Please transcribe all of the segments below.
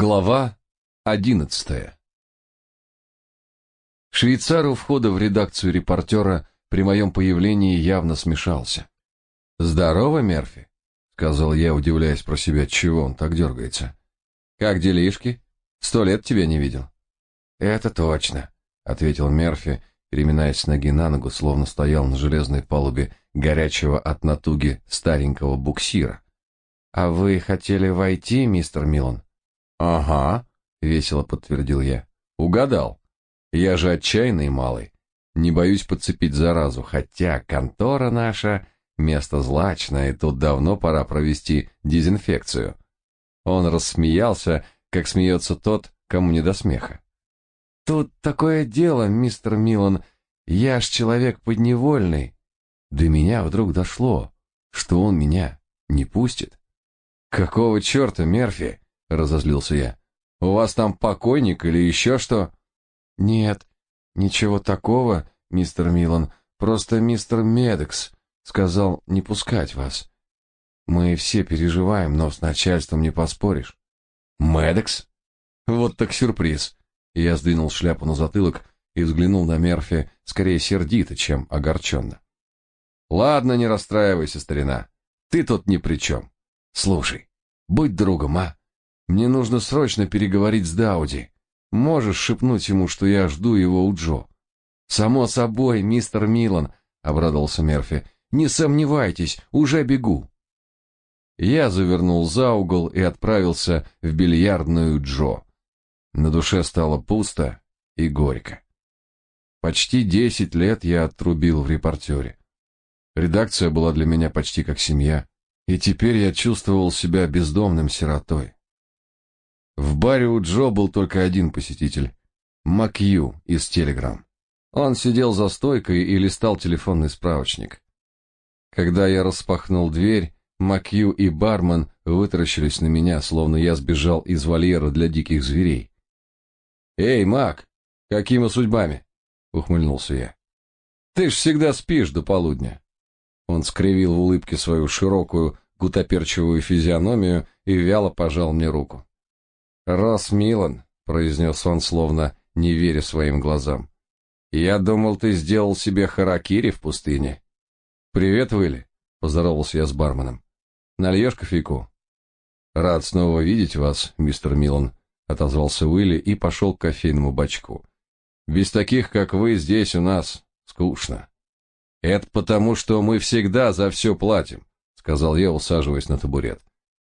Глава одиннадцатая Швейцар у входа в редакцию репортера при моем появлении явно смешался. «Здорово, Мерфи», — сказал я, удивляясь про себя, чего он так дергается. «Как делишки? Сто лет тебя не видел». «Это точно», — ответил Мерфи, переминаясь с ноги на ногу, словно стоял на железной палубе горячего от натуги старенького буксира. «А вы хотели войти, мистер Милан?» Ага, весело подтвердил я. Угадал. Я же отчаянный малый. Не боюсь подцепить заразу, хотя контора наша место злачное, и тут давно пора провести дезинфекцию. Он рассмеялся, как смеется тот, кому не до смеха. Тут такое дело, мистер Милан, я ж человек подневольный. До меня вдруг дошло, что он меня не пустит. Какого черта, Мерфи? Разозлился я. У вас там покойник или еще что? Нет, ничего такого, мистер Милан. Просто мистер Медекс сказал не пускать вас. Мы все переживаем, но с начальством не поспоришь. Медекс? Вот так сюрприз. Я сдвинул шляпу на затылок и взглянул на Мерфи скорее сердито, чем огорченно. Ладно, не расстраивайся, старина. Ты тут ни при чем. Слушай, будь другом, а? Мне нужно срочно переговорить с Дауди. Можешь шепнуть ему, что я жду его у Джо? Само собой, мистер Милан, обрадовался Мерфи. Не сомневайтесь, уже бегу. Я завернул за угол и отправился в бильярдную Джо. На душе стало пусто и горько. Почти десять лет я отрубил в репортере. Редакция была для меня почти как семья, и теперь я чувствовал себя бездомным сиротой. В баре у Джо был только один посетитель — Макью из Телеграм. Он сидел за стойкой и листал телефонный справочник. Когда я распахнул дверь, Макью и бармен вытаращились на меня, словно я сбежал из вольера для диких зверей. «Эй, Мак, какими судьбами?» — ухмыльнулся я. «Ты ж всегда спишь до полудня». Он скривил в улыбке свою широкую, гутоперчивую физиономию и вяло пожал мне руку. «Рос Милан», — произнес он, словно не веря своим глазам. «Я думал, ты сделал себе харакири в пустыне». «Привет, Вилли», — поздоровался я с барменом. «Нальешь кофейку?» «Рад снова видеть вас, мистер Милан», — отозвался Уилли и пошел к кофейному бачку. «Без таких, как вы, здесь у нас скучно». «Это потому, что мы всегда за все платим», — сказал я, усаживаясь на табурет.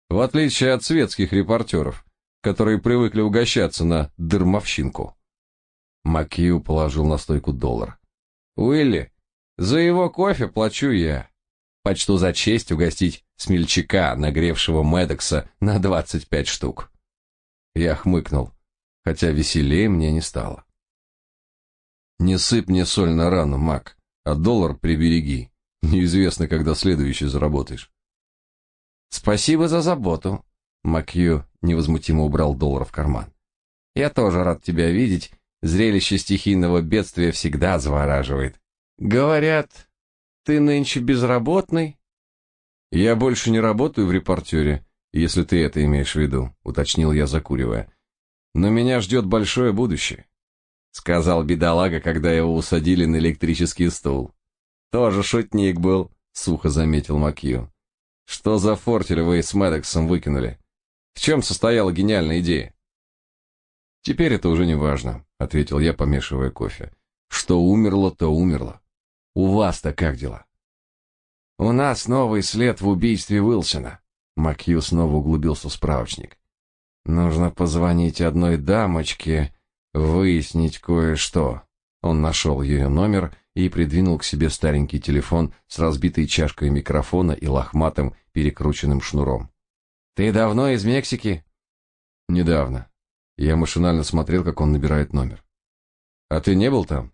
«В отличие от светских репортеров, которые привыкли угощаться на дырмовщинку. Макью положил на стойку доллар. «Уилли, за его кофе плачу я. Почту за честь угостить смельчака, нагревшего Медекса на двадцать пять штук». Я хмыкнул, хотя веселее мне не стало. «Не сыпь мне соль на рану, Мак, а доллар прибереги. Неизвестно, когда следующий заработаешь». «Спасибо за заботу», Макью невозмутимо убрал доллар в карман. Я тоже рад тебя видеть. Зрелище стихийного бедствия всегда завораживает. Говорят, ты нынче безработный? Я больше не работаю в репортере, если ты это имеешь в виду, уточнил я, закуривая. Но меня ждет большое будущее, сказал бедолага, когда его усадили на электрический стул. Тоже шутник был, сухо заметил Макью. Что за фортель вы с Медексом выкинули? В чем состояла гениальная идея? Теперь это уже не важно, ответил я, помешивая кофе. Что умерло, то умерло. У вас-то как дела? У нас новый след в убийстве Уилсона. Макью снова углубился в справочник. Нужно позвонить одной дамочке, выяснить кое-что. Он нашел ее номер и придвинул к себе старенький телефон с разбитой чашкой микрофона и лохматым перекрученным шнуром. Ты давно из Мексики? Недавно. Я машинально смотрел, как он набирает номер. А ты не был там?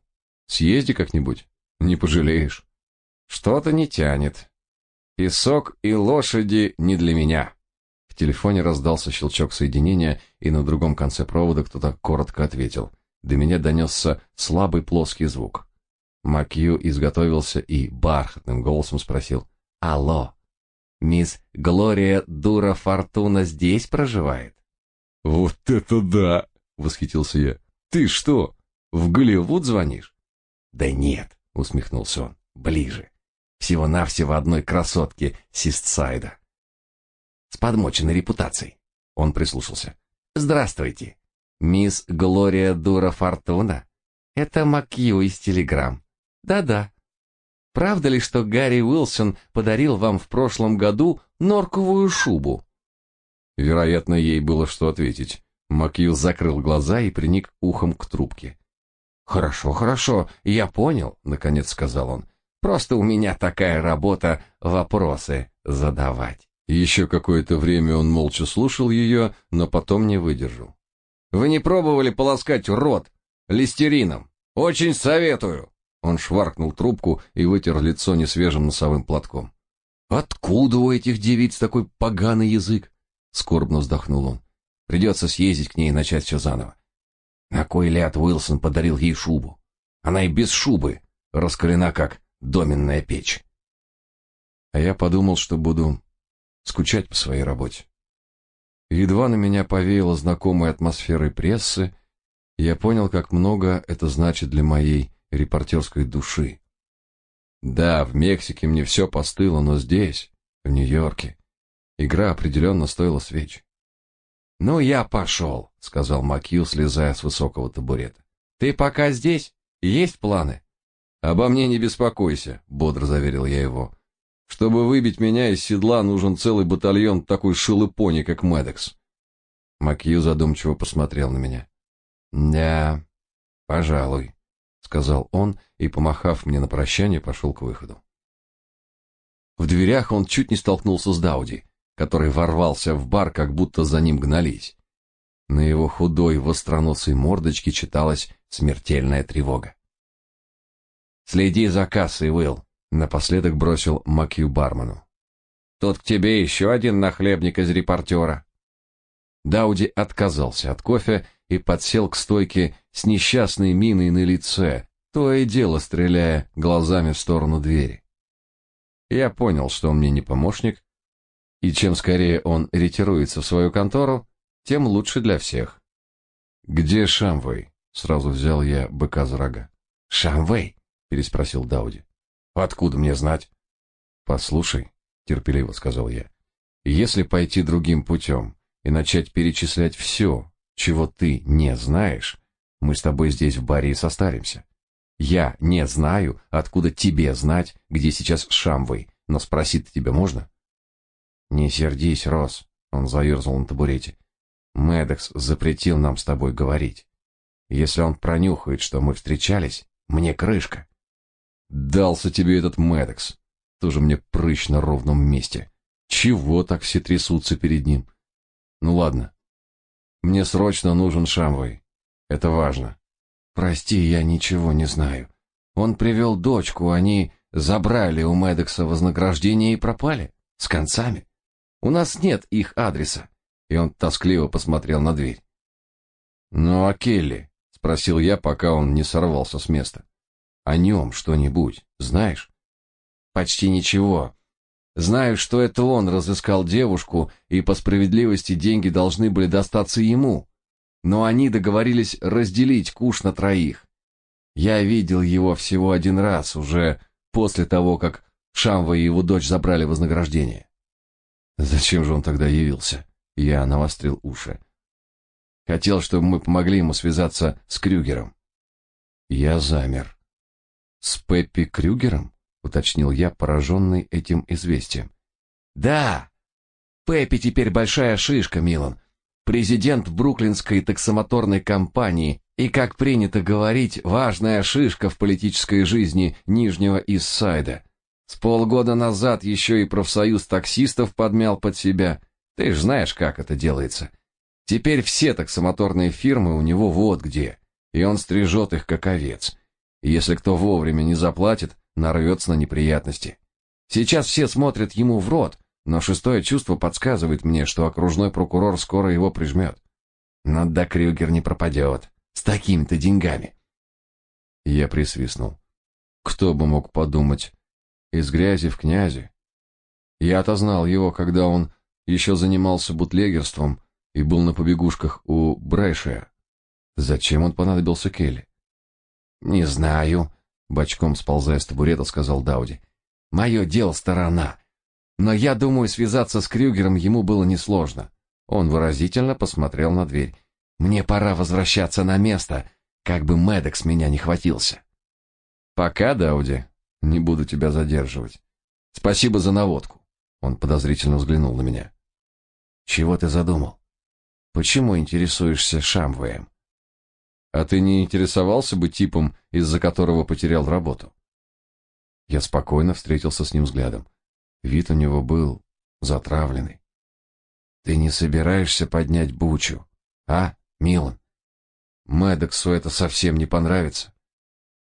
Съезди как-нибудь, не пожалеешь. Что-то не тянет. Песок и лошади не для меня. В телефоне раздался щелчок соединения, и на другом конце провода кто-то коротко ответил. До меня донесся слабый плоский звук. Макью изготовился и бархатным голосом спросил: "Алло?" Мисс Глория Дура Фортуна здесь проживает? Вот это да, восхитился я. Ты что, в Голливуд звонишь? Да нет, усмехнулся он. Ближе. Всего-навсего одной красотки Систсайда. С подмоченной репутацией. Он прислушался. Здравствуйте. Мисс Глория Дура Фортуна. Это Макью из Телеграм. Да-да. Правда ли, что Гарри Уилсон подарил вам в прошлом году норковую шубу? Вероятно, ей было что ответить. Макью закрыл глаза и приник ухом к трубке. «Хорошо, хорошо, я понял», — наконец сказал он. «Просто у меня такая работа вопросы задавать». Еще какое-то время он молча слушал ее, но потом не выдержал. «Вы не пробовали полоскать рот листерином? Очень советую!» Он шваркнул трубку и вытер лицо несвежим носовым платком. «Откуда у этих девиц такой поганый язык?» Скорбно вздохнул он. Придется съездить к ней и начать все заново. На кой ляд Уилсон подарил ей шубу? Она и без шубы раскалена, как доменная печь. А я подумал, что буду скучать по своей работе. Едва на меня повеяло знакомой атмосферой прессы, я понял, как много это значит для моей репортерской души. Да, в Мексике мне все постыло, но здесь, в Нью-Йорке, Игра определенно стоила свеч. «Ну, я пошел», — сказал Макью, слезая с высокого табурета. «Ты пока здесь? Есть планы?» «Обо мне не беспокойся», — бодро заверил я его. «Чтобы выбить меня из седла, нужен целый батальон такой шелупони, как Медекс». Макью задумчиво посмотрел на меня. «Да, пожалуй», — сказал он и, помахав мне на прощание, пошел к выходу. В дверях он чуть не столкнулся с Дауди который ворвался в бар, как будто за ним гнались. На его худой, востроносой мордочке читалась смертельная тревога. «Следи за кассой, Уилл», — напоследок бросил Макью бармену. «Тут к тебе еще один нахлебник из репортера». Дауди отказался от кофе и подсел к стойке с несчастной миной на лице, то и дело стреляя глазами в сторону двери. Я понял, что он мне не помощник, и чем скорее он ретируется в свою контору, тем лучше для всех. «Где Шамвей?» — сразу взял я быка за рога. «Шамвей?» — переспросил Дауди. «Откуда мне знать?» «Послушай», — терпеливо сказал я, — «если пойти другим путем и начать перечислять все, чего ты не знаешь, мы с тобой здесь в баре и состаримся. Я не знаю, откуда тебе знать, где сейчас Шамвей, но спросить тебя можно?» Не сердись, Рос, он заерзал на табурете. Медекс запретил нам с тобой говорить. Если он пронюхает, что мы встречались, мне крышка. Дался тебе этот Медекс. Тоже мне прыщ на ровном месте. Чего так все трясутся перед ним? Ну ладно. Мне срочно нужен Шамвой. Это важно. Прости, я ничего не знаю. Он привел дочку, они забрали у Медекса вознаграждение и пропали. С концами. У нас нет их адреса. И он тоскливо посмотрел на дверь. Ну а Келли? спросил я, пока он не сорвался с места. О нем что-нибудь знаешь? Почти ничего. Знаю, что это он разыскал девушку, и по справедливости деньги должны были достаться ему. Но они договорились разделить куш на троих. Я видел его всего один раз, уже после того, как Шамва и его дочь забрали вознаграждение. Зачем же он тогда явился? Я навострил уши. Хотел, чтобы мы помогли ему связаться с Крюгером. Я замер. С Пеппи Крюгером? Уточнил я, пораженный этим известием. Да. Пеппи теперь большая шишка, Милан. Президент Бруклинской таксомоторной компании и, как принято говорить, важная шишка в политической жизни Нижнего Иссайда. С полгода назад еще и профсоюз таксистов подмял под себя. Ты ж знаешь, как это делается. Теперь все таксомоторные фирмы у него вот где, и он стрижет их как овец. И если кто вовремя не заплатит, нарвется на неприятности. Сейчас все смотрят ему в рот, но шестое чувство подсказывает мне, что окружной прокурор скоро его прижмет. Но да Крюгер не пропадет. С такими-то деньгами. Я присвистнул. Кто бы мог подумать, из грязи в князи. Я отознал его, когда он еще занимался бутлегерством, и был на побегушках у Брайшея. Зачем он понадобился Келли? Не знаю, бочком сползая с табурета, сказал Дауди. Мое дело сторона. Но я думаю, связаться с Крюгером ему было несложно. Он выразительно посмотрел на дверь. Мне пора возвращаться на место, как бы Медекс меня не хватился. Пока, Дауди, не буду тебя задерживать. Спасибо за наводку. Он подозрительно взглянул на меня. Чего ты задумал? Почему интересуешься Шамвеем? А ты не интересовался бы типом, из-за которого потерял работу? Я спокойно встретился с ним взглядом. Вид у него был затравленный. Ты не собираешься поднять бучу, а, Милан? Медексу это совсем не понравится.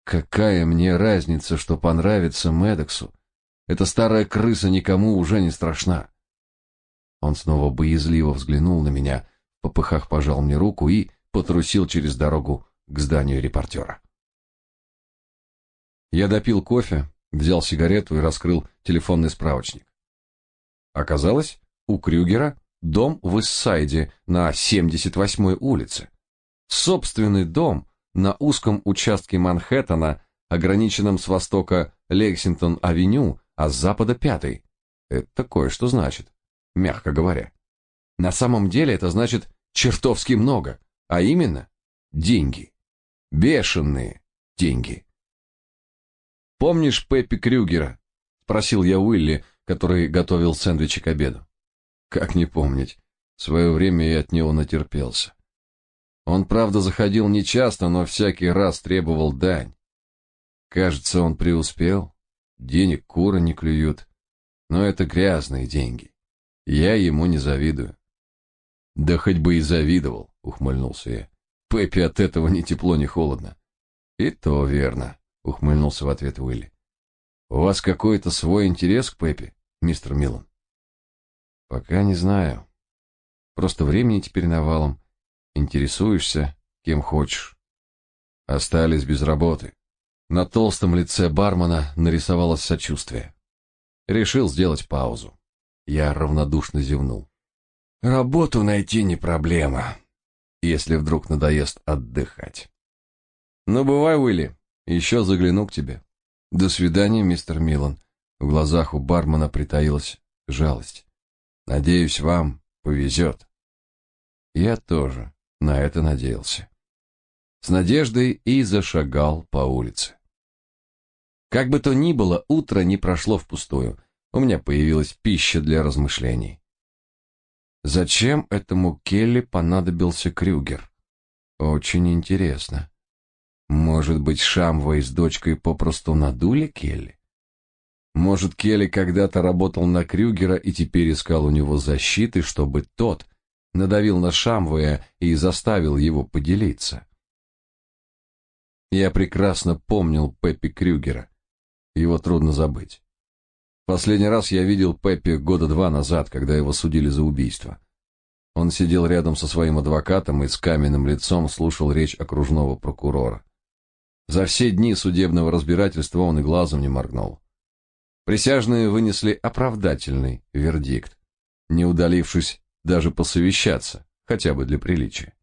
Какая мне разница, что понравится Медексу? Эта старая крыса никому уже не страшна. Он снова боязливо взглянул на меня, в попыхах пожал мне руку и потрусил через дорогу к зданию репортера. Я допил кофе, взял сигарету и раскрыл телефонный справочник. Оказалось, у Крюгера дом в Иссайде на 78-й улице. Собственный дом на узком участке Манхэттена, ограниченном с востока Лексингтон-авеню, а с запада пятой. Это кое-что значит, мягко говоря. На самом деле это значит чертовски много. А именно, деньги. Бешеные деньги. «Помнишь Пеппи Крюгера?» — спросил я Уилли, который готовил сэндвичи к обеду. Как не помнить. В свое время я от него натерпелся. Он, правда, заходил нечасто, но всякий раз требовал дань. Кажется, он преуспел. Денег куры не клюют. Но это грязные деньги. Я ему не завидую. Да хоть бы и завидовал, ухмыльнулся я. Пеппи от этого ни тепло, ни холодно. И то верно, ухмыльнулся в ответ Уилли. У вас какой-то свой интерес к Пеппи, мистер Милан? Пока не знаю. Просто времени теперь навалом. Интересуешься, кем хочешь. Остались без работы. На толстом лице бармена нарисовалось сочувствие. Решил сделать паузу. Я равнодушно зевнул. Работу найти не проблема, если вдруг надоест отдыхать. Ну, бывай, Уилли, еще загляну к тебе. До свидания, мистер Милан. В глазах у бармена притаилась жалость. Надеюсь, вам повезет. Я тоже на это надеялся. С надеждой и зашагал по улице. Как бы то ни было, утро не прошло впустую. У меня появилась пища для размышлений. Зачем этому Келли понадобился Крюгер? Очень интересно. Может быть, Шамвей с дочкой попросту надули Келли? Может, Келли когда-то работал на Крюгера и теперь искал у него защиты, чтобы тот надавил на Шамвея и заставил его поделиться? Я прекрасно помнил Пеппи Крюгера. Его трудно забыть. Последний раз я видел Пеппи года два назад, когда его судили за убийство. Он сидел рядом со своим адвокатом и с каменным лицом слушал речь окружного прокурора. За все дни судебного разбирательства он и глазом не моргнул. Присяжные вынесли оправдательный вердикт, не удалившись даже посовещаться, хотя бы для приличия.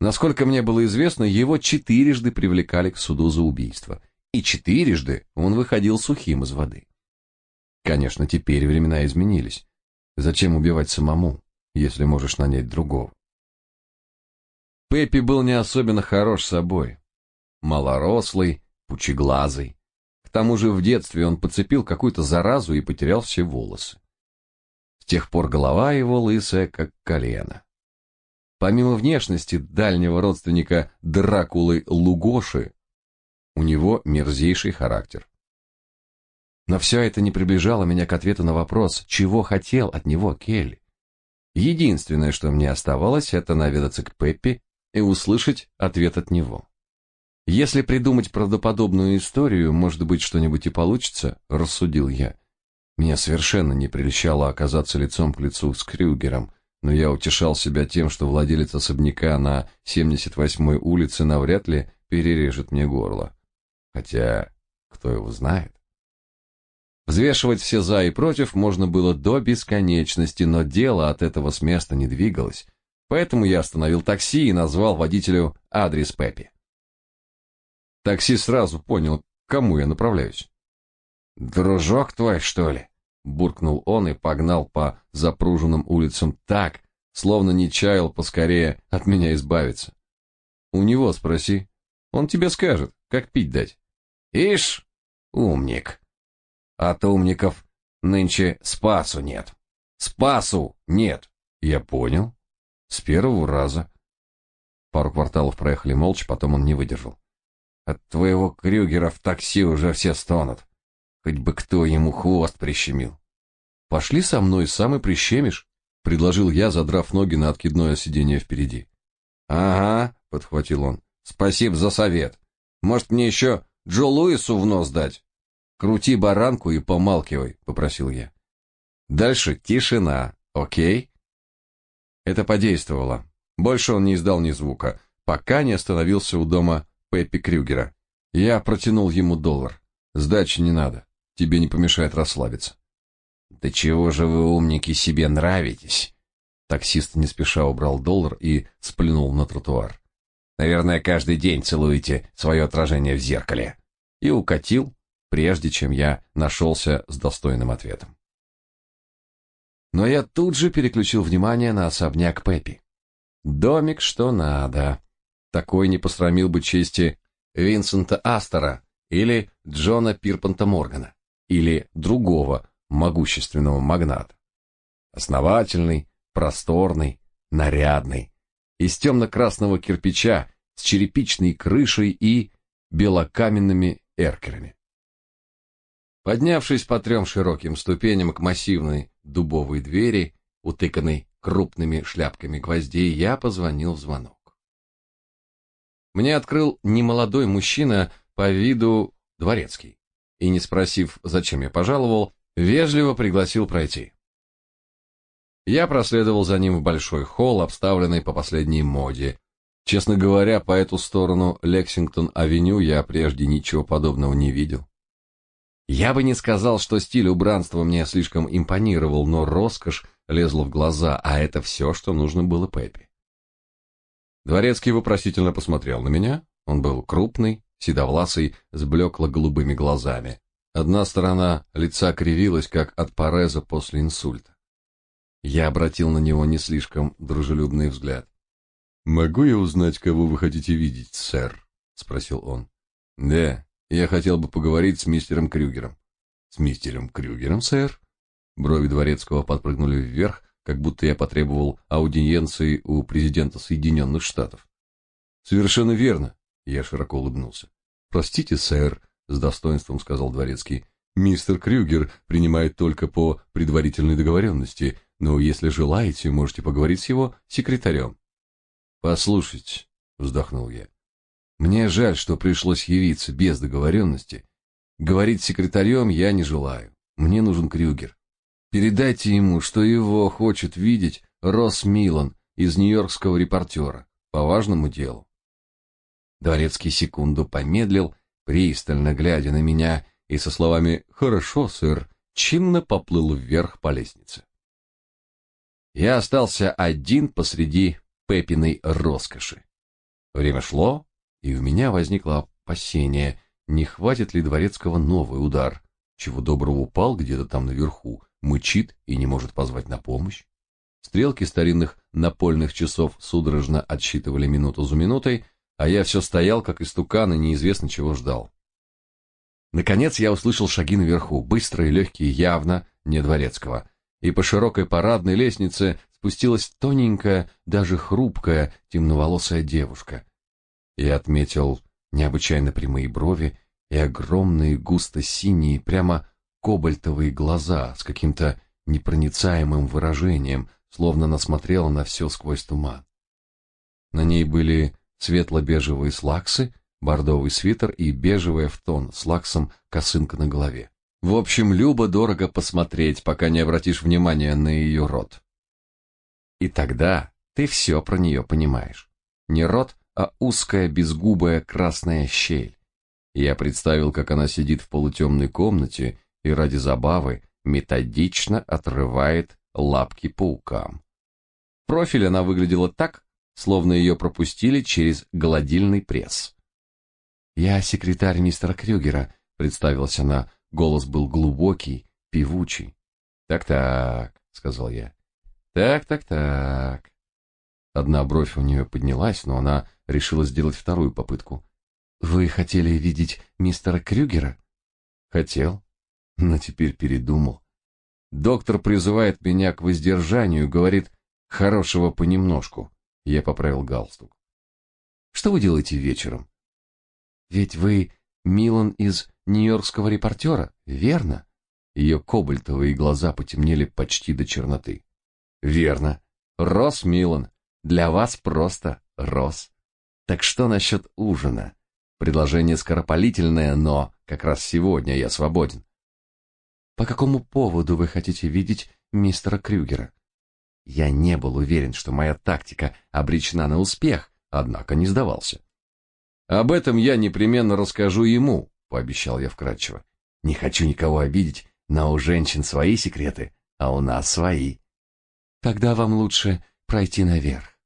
Насколько мне было известно, его четырежды привлекали к суду за убийство, и четырежды он выходил сухим из воды. Конечно, теперь времена изменились. Зачем убивать самому, если можешь нанять другого? Пеппи был не особенно хорош собой. Малорослый, пучеглазый. К тому же в детстве он подцепил какую-то заразу и потерял все волосы. С тех пор голова его лысая, как колено. Помимо внешности дальнего родственника Дракулы Лугоши, у него мерзейший характер. Но все это не приближало меня к ответу на вопрос, чего хотел от него Келли. Единственное, что мне оставалось, это наведаться к Пеппи и услышать ответ от него. Если придумать правдоподобную историю, может быть, что-нибудь и получится, рассудил я. Меня совершенно не прельщало оказаться лицом к лицу с Крюгером, но я утешал себя тем, что владелец особняка на 78-й улице навряд ли перережет мне горло. Хотя, кто его знает? Взвешивать все за и против можно было до бесконечности, но дело от этого с места не двигалось. Поэтому я остановил такси и назвал водителю адрес Пеппи. Такси сразу понял, к кому я направляюсь. «Дружок твой, что ли?» — буркнул он и погнал по запруженным улицам так, словно не чаял поскорее от меня избавиться. «У него спроси, он тебе скажет, как пить дать». «Ишь, умник!» От умников нынче спасу нет. Спасу нет. Я понял. С первого раза. Пару кварталов проехали молча, потом он не выдержал. От твоего Крюгера в такси уже все стонут. Хоть бы кто ему хвост прищемил. Пошли со мной, сам и прищемишь, предложил я, задрав ноги на откидное сиденье впереди. Ага, подхватил он. Спасибо за совет. Может, мне еще Джо Луису в нос дать? Крути баранку и помалкивай, попросил я. Дальше тишина, окей? Это подействовало. Больше он не издал ни звука, пока не остановился у дома Пеппи Крюгера. Я протянул ему доллар. Сдачи не надо, тебе не помешает расслабиться. Да чего же вы, умники, себе нравитесь? Таксист не спеша убрал доллар и сплюнул на тротуар. Наверное, каждый день целуете свое отражение в зеркале. И укатил, прежде чем я нашелся с достойным ответом. Но я тут же переключил внимание на особняк Пеппи. Домик что надо. Такой не посрамил бы чести Винсента Астера или Джона Пирпанта Моргана или другого могущественного магната. Основательный, просторный, нарядный, из темно-красного кирпича с черепичной крышей и белокаменными эркерами. Поднявшись по трем широким ступеням к массивной дубовой двери, утыканной крупными шляпками гвоздей, я позвонил в звонок. Мне открыл немолодой мужчина по виду дворецкий и, не спросив, зачем я пожаловал, вежливо пригласил пройти. Я проследовал за ним в большой холл, обставленный по последней моде. Честно говоря, по эту сторону Лексингтон-авеню я прежде ничего подобного не видел. Я бы не сказал, что стиль убранства мне слишком импонировал, но роскошь лезла в глаза, а это все, что нужно было Пеппи. Дворецкий вопросительно посмотрел на меня. Он был крупный, седовласый, с блекло-голубыми глазами. Одна сторона лица кривилась, как от пареза после инсульта. Я обратил на него не слишком дружелюбный взгляд. «Могу я узнать, кого вы хотите видеть, сэр?» — спросил он. «Да, я хотел бы поговорить с мистером Крюгером. С мистером Крюгером, сэр? Брови дворецкого подпрыгнули вверх, как будто я потребовал аудиенции у президента Соединенных Штатов. Совершенно верно, я широко улыбнулся. Простите, сэр, с достоинством сказал дворецкий. Мистер Крюгер принимает только по предварительной договоренности, но если желаете, можете поговорить с его секретарем. Послушайте, вздохнул я. Мне жаль, что пришлось явиться без договоренности. Говорить с секретарем я не желаю. Мне нужен Крюгер. Передайте ему, что его хочет видеть Росс Милан из нью-йоркского репортера по важному делу. Дворецкий секунду помедлил, пристально глядя на меня, и со словами «Хорошо, сэр», чинно поплыл вверх по лестнице. Я остался один посреди Пепиной роскоши. Время шло, и у меня возникло опасение, не хватит ли дворецкого новый удар, чего доброго упал где-то там наверху, мычит и не может позвать на помощь. Стрелки старинных напольных часов судорожно отсчитывали минуту за минутой, а я все стоял, как истукан, и неизвестно чего ждал. Наконец я услышал шаги наверху, быстрые, легкие, явно не дворецкого, и по широкой парадной лестнице спустилась тоненькая, даже хрупкая, темноволосая девушка, я отметил необычайно прямые брови и огромные густо-синие, прямо кобальтовые глаза с каким-то непроницаемым выражением, словно она смотрела на все сквозь туман. На ней были светло-бежевые слаксы, бордовый свитер и бежевая в тон с лаксом косынка на голове. В общем, любо-дорого посмотреть, пока не обратишь внимания на ее рот. И тогда ты все про нее понимаешь. Не рот, а узкая безгубая красная щель. Я представил, как она сидит в полутемной комнате и ради забавы методично отрывает лапки паукам. Профиль она выглядела так, словно ее пропустили через гладильный пресс. «Я секретарь мистера Крюгера», — представилась она, голос был глубокий, певучий. «Так-так», — сказал я. «Так-так-так». Одна бровь у нее поднялась, но она решила сделать вторую попытку. «Вы хотели видеть мистера Крюгера?» «Хотел, но теперь передумал. Доктор призывает меня к воздержанию, говорит, хорошего понемножку». Я поправил галстук. «Что вы делаете вечером?» «Ведь вы Милан из нью-йоркского репортера, верно?» Ее кобальтовые глаза потемнели почти до черноты. «Верно. Рос Милан. Для вас просто Рос. Так что насчет ужина?» Предложение скоропалительное, но как раз сегодня я свободен. По какому поводу вы хотите видеть мистера Крюгера? Я не был уверен, что моя тактика обречена на успех, однако не сдавался. Об этом я непременно расскажу ему, пообещал я вкратчиво. Не хочу никого обидеть, но у женщин свои секреты, а у нас свои. Тогда вам лучше пройти наверх.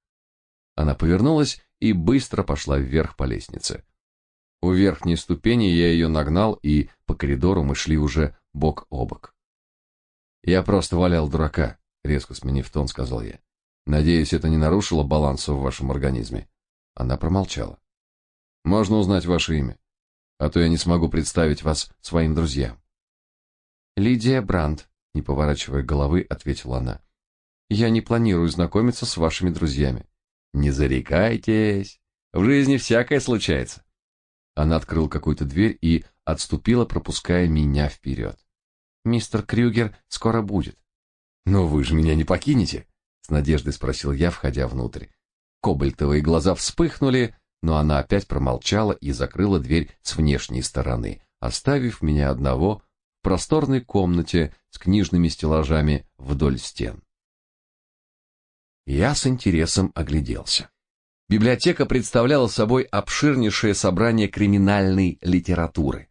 Она повернулась и быстро пошла вверх по лестнице. У верхней ступени я ее нагнал, и по коридору мы шли уже бок о бок. Я просто валял дурака, резко сменив тон, сказал я. Надеюсь, это не нарушило баланса в вашем организме. Она промолчала. Можно узнать ваше имя, а то я не смогу представить вас своим друзьям. Лидия Бранд, не поворачивая головы, ответила она. Я не планирую знакомиться с вашими друзьями. Не зарекайтесь. В жизни всякое случается. Она открыла какую-то дверь и отступила, пропуская меня вперед. Мистер Крюгер скоро будет. Но вы же меня не покинете, с надеждой спросил я, входя внутрь. Кобальтовые глаза вспыхнули, но она опять промолчала и закрыла дверь с внешней стороны, оставив меня одного в просторной комнате с книжными стеллажами вдоль стен. Я с интересом огляделся. Библиотека представляла собой обширнейшее собрание криминальной литературы.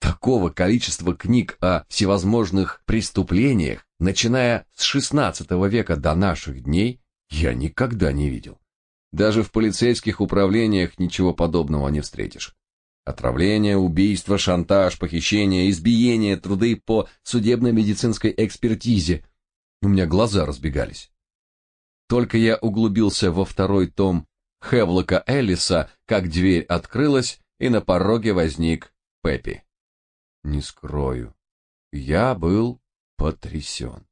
Такого количества книг о всевозможных преступлениях, начиная с XVI века до наших дней, я никогда не видел. Даже в полицейских управлениях ничего подобного не встретишь. Отравление, убийство, шантаж, похищение, избиение, труды по судебно-медицинской экспертизе. У меня глаза разбегались. Только я углубился во второй том Хевлока Эллиса, как дверь открылась, и на пороге возник Пеппи. Не скрою, я был потрясен.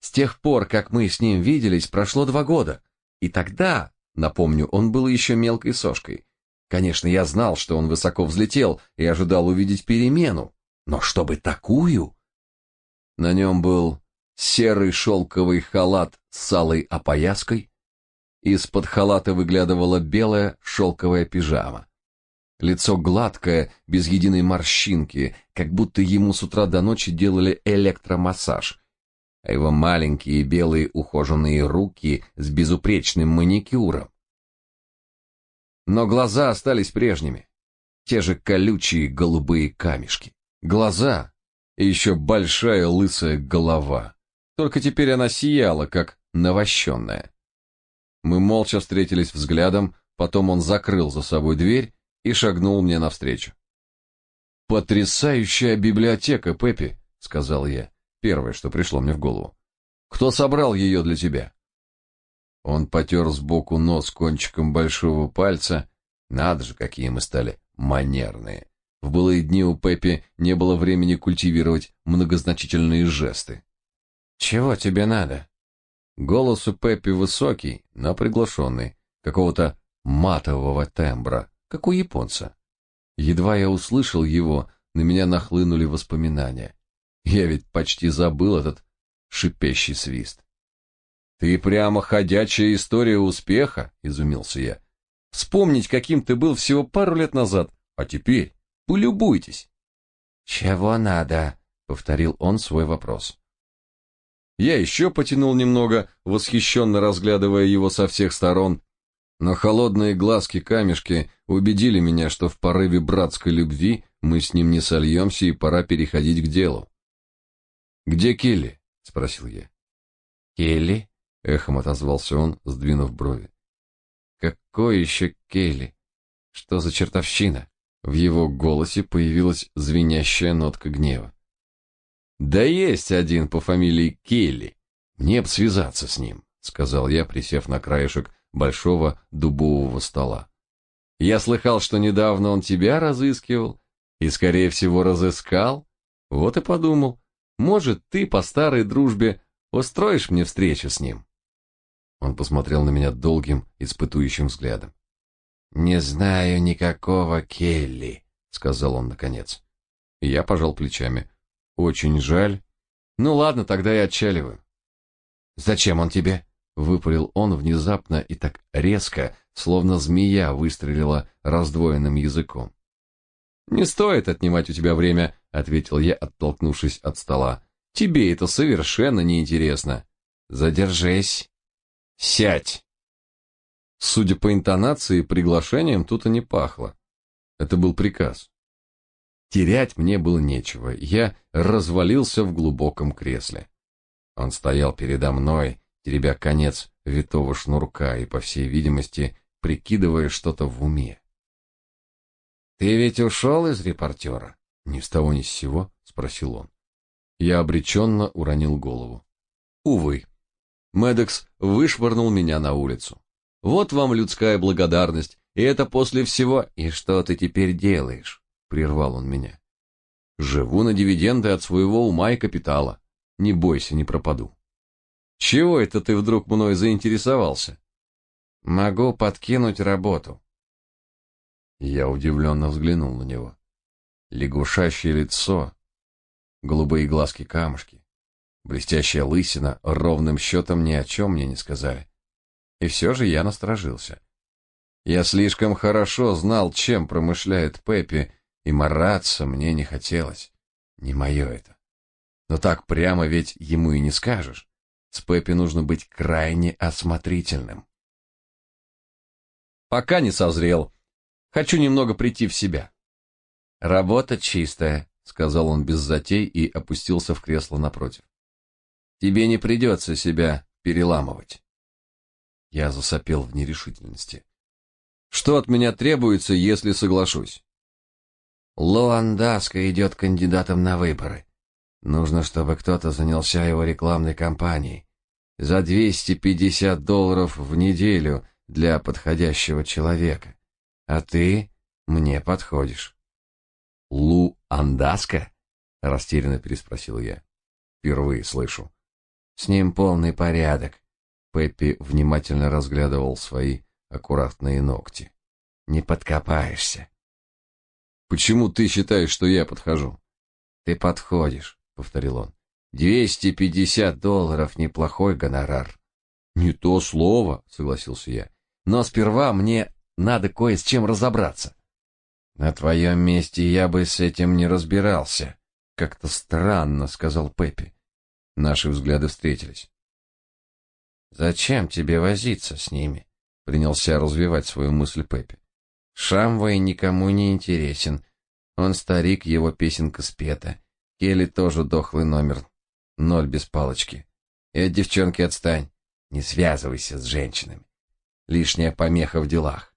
С тех пор, как мы с ним виделись, прошло два года, и тогда, напомню, он был еще мелкой сошкой. Конечно, я знал, что он высоко взлетел и ожидал увидеть перемену, но чтобы такую... На нем был серый шелковый халат с алой опояской, из-под халата выглядывала белая шелковая пижама. Лицо гладкое, без единой морщинки, как будто ему с утра до ночи делали электромассаж. А его маленькие белые ухоженные руки с безупречным маникюром. Но глаза остались прежними. Те же колючие голубые камешки. Глаза и еще большая лысая голова. Только теперь она сияла, как навощенная. Мы молча встретились взглядом, потом он закрыл за собой дверь и шагнул мне навстречу. «Потрясающая библиотека, Пеппи», — сказал я, первое, что пришло мне в голову. «Кто собрал ее для тебя?» Он потер сбоку нос кончиком большого пальца. Надо же, какие мы стали манерные. В былые дни у Пеппи не было времени культивировать многозначительные жесты. «Чего тебе надо?» Голос у Пеппи высокий, но приглушенный, какого-то матового тембра, как у японца. Едва я услышал его, на меня нахлынули воспоминания. Я ведь почти забыл этот шипящий свист. Ты прямо ходячая история успеха, изумился я. Вспомнить, каким ты был всего пару лет назад, а теперь полюбуйтесь. Чего надо? повторил он свой вопрос. Я еще потянул немного, восхищенно разглядывая его со всех сторон, но холодные глазки-камешки убедили меня, что в порыве братской любви мы с ним не сольемся и пора переходить к делу. Где Келли? спросил я. Келли? эхом отозвался он, сдвинув брови. Какой еще Келли? Что за чертовщина? В его голосе появилась звенящая нотка гнева. Да есть один по фамилии Келли. Мне б связаться с ним, сказал я, присев на краешек большого дубового стола. Я слыхал, что недавно он тебя разыскивал и, скорее всего, разыскал. Вот и подумал, может, ты по старой дружбе устроишь мне встречу с ним. Он посмотрел на меня долгим, испытующим взглядом. Не знаю никакого Келли, сказал он наконец. Я пожал плечами. Очень жаль. Ну ладно, тогда я отчаливаю. Зачем он тебе? выпалил он внезапно и так резко, словно змея выстрелила раздвоенным языком. Не стоит отнимать у тебя время, ответил я, оттолкнувшись от стола. Тебе это совершенно неинтересно. Задержись. Сядь. Судя по интонации, приглашением тут и не пахло. Это был приказ. Терять мне было нечего. Я развалился в глубоком кресле. Он стоял передо мной, теребя конец витого шнурка и, по всей видимости, прикидывая что-то в уме. «Ты ведь ушел из репортера?» «Ни с того ни с сего?» — спросил он. Я обреченно уронил голову. «Увы. Медекс вышвырнул меня на улицу. Вот вам людская благодарность, и это после всего. И что ты теперь делаешь? Прервал он меня. Живу на дивиденды от своего ума и капитала. Не бойся, не пропаду. Чего это ты вдруг мной заинтересовался? Могу подкинуть работу. Я удивленно взглянул на него. Лягушачье лицо, голубые глазки-камушки, блестящая лысина ровным счетом ни о чем мне не сказали. И все же я насторожился. Я слишком хорошо знал, чем промышляет Пеппи, и мараться мне не хотелось. Не мое это. Но так прямо ведь ему и не скажешь. С Пеппи нужно быть крайне осмотрительным. Пока не созрел. Хочу немного прийти в себя. Работа чистая, сказал он без затей и опустился в кресло напротив. Тебе не придется себя переламывать. Я засопел в нерешительности. Что от меня требуется, если соглашусь? Луандаско идет кандидатом на выборы. Нужно, чтобы кто-то занялся его рекламной кампанией. За 250 долларов в неделю для подходящего человека. А ты мне подходишь. Лу Андаска? растерянно переспросил я. Впервые слышу. С ним полный порядок. Пеппи внимательно разглядывал свои аккуратные ногти. Не подкопаешься. Почему ты считаешь, что я подхожу? Ты подходишь, повторил он. Двести пятьдесят долларов неплохой гонорар. Не то слово, согласился я. Но сперва мне надо кое с чем разобраться. На твоем месте я бы с этим не разбирался. Как-то странно, сказал Пеппи. Наши взгляды встретились. Зачем тебе возиться с ними? Принялся развивать свою мысль Пеппи. Шамвей никому не интересен. Он старик, его песенка спета. Келли тоже дохлый номер. Ноль без палочки. И от девчонки отстань. Не связывайся с женщинами. Лишняя помеха в делах.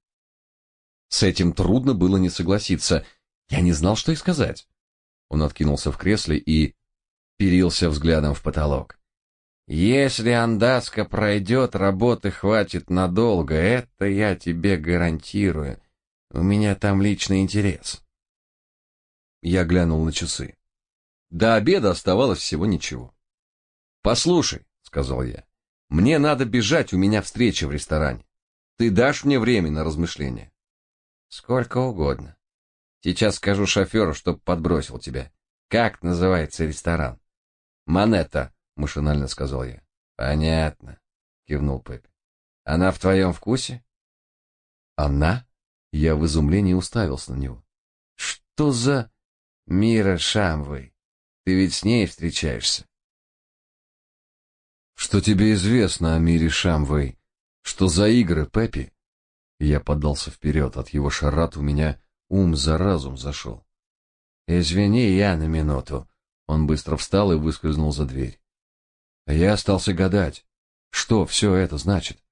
С этим трудно было не согласиться. Я не знал, что и сказать. Он откинулся в кресле и перился взглядом в потолок. Если Андаска пройдет, работы хватит надолго, это я тебе гарантирую. У меня там личный интерес. Я глянул на часы. До обеда оставалось всего ничего. Послушай, сказал я. Мне надо бежать, у меня встреча в ресторане. Ты дашь мне время на размышления? Сколько угодно. Сейчас скажу шоферу, чтоб подбросил тебя. Как называется ресторан? Монета, машинально сказал я. Понятно, кивнул Пеппи. Она в твоем вкусе? Она? Я в изумлении уставился на него. Что за Мира Шамвой? Ты ведь с ней встречаешься. Что тебе известно о мире Шамвой? Что за игры, Пеппи? Я подался вперед, от его шарат у меня ум за разум зашел. Извини, я на минуту. Он быстро встал и выскользнул за дверь. Я остался гадать, что все это значит.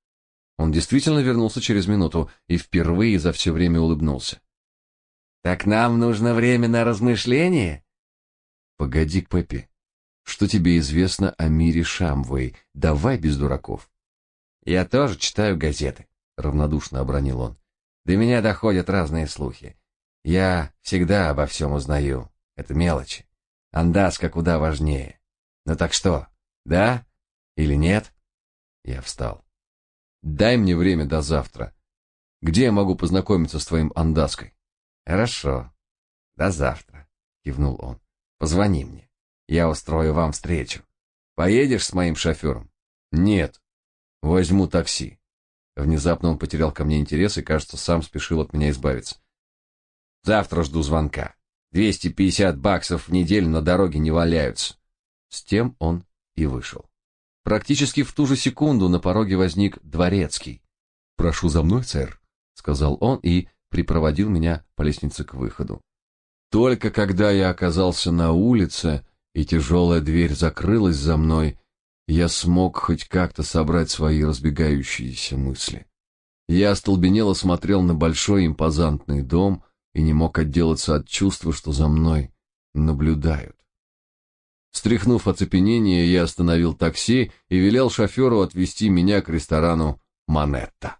Он действительно вернулся через минуту и впервые за все время улыбнулся. Так нам нужно время на размышление? Погоди, Пеппи. Что тебе известно о мире Шамвей? Давай без дураков. Я тоже читаю газеты, равнодушно обронил он. До меня доходят разные слухи. Я всегда обо всем узнаю. Это мелочи. Андаска куда важнее. Ну так что, да или нет? Я встал. Дай мне время до завтра. Где я могу познакомиться с твоим Андаской? Хорошо. До завтра, кивнул он. Позвони мне. Я устрою вам встречу. Поедешь с моим шофером?» Нет. Возьму такси. Внезапно он потерял ко мне интерес и, кажется, сам спешил от меня избавиться. Завтра жду звонка. 250 баксов в неделю на дороге не валяются. С тем он и вышел. Практически в ту же секунду на пороге возник дворецкий. "Прошу за мной, сэр", сказал он и припроводил меня по лестнице к выходу. Только когда я оказался на улице и тяжелая дверь закрылась за мной, я смог хоть как-то собрать свои разбегающиеся мысли. Я остолбенело смотрел на большой импозантный дом и не мог отделаться от чувства, что за мной наблюдают. Стряхнув оцепенение, я остановил такси и велел шоферу отвезти меня к ресторану Манетта.